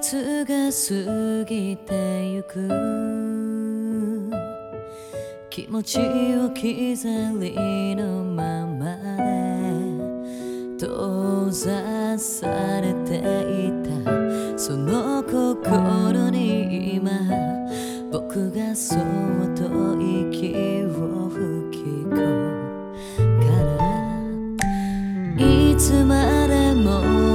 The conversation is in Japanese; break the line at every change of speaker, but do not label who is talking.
月が過ぎてゆく。気持ちを置き去りのままで。閉ざされていた。その心に今僕がそっと息を吹き込むから。いつまでも